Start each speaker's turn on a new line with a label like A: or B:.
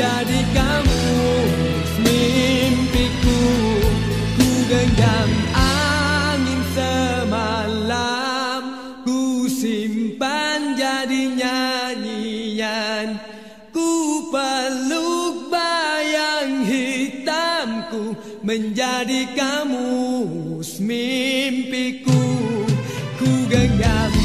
A: Jadi kamu mimpiku ku genggam angin semalam ku simpan jadi nyanyian ku peluk bayang hitamku menjadi kamu mimpiku ku genggam.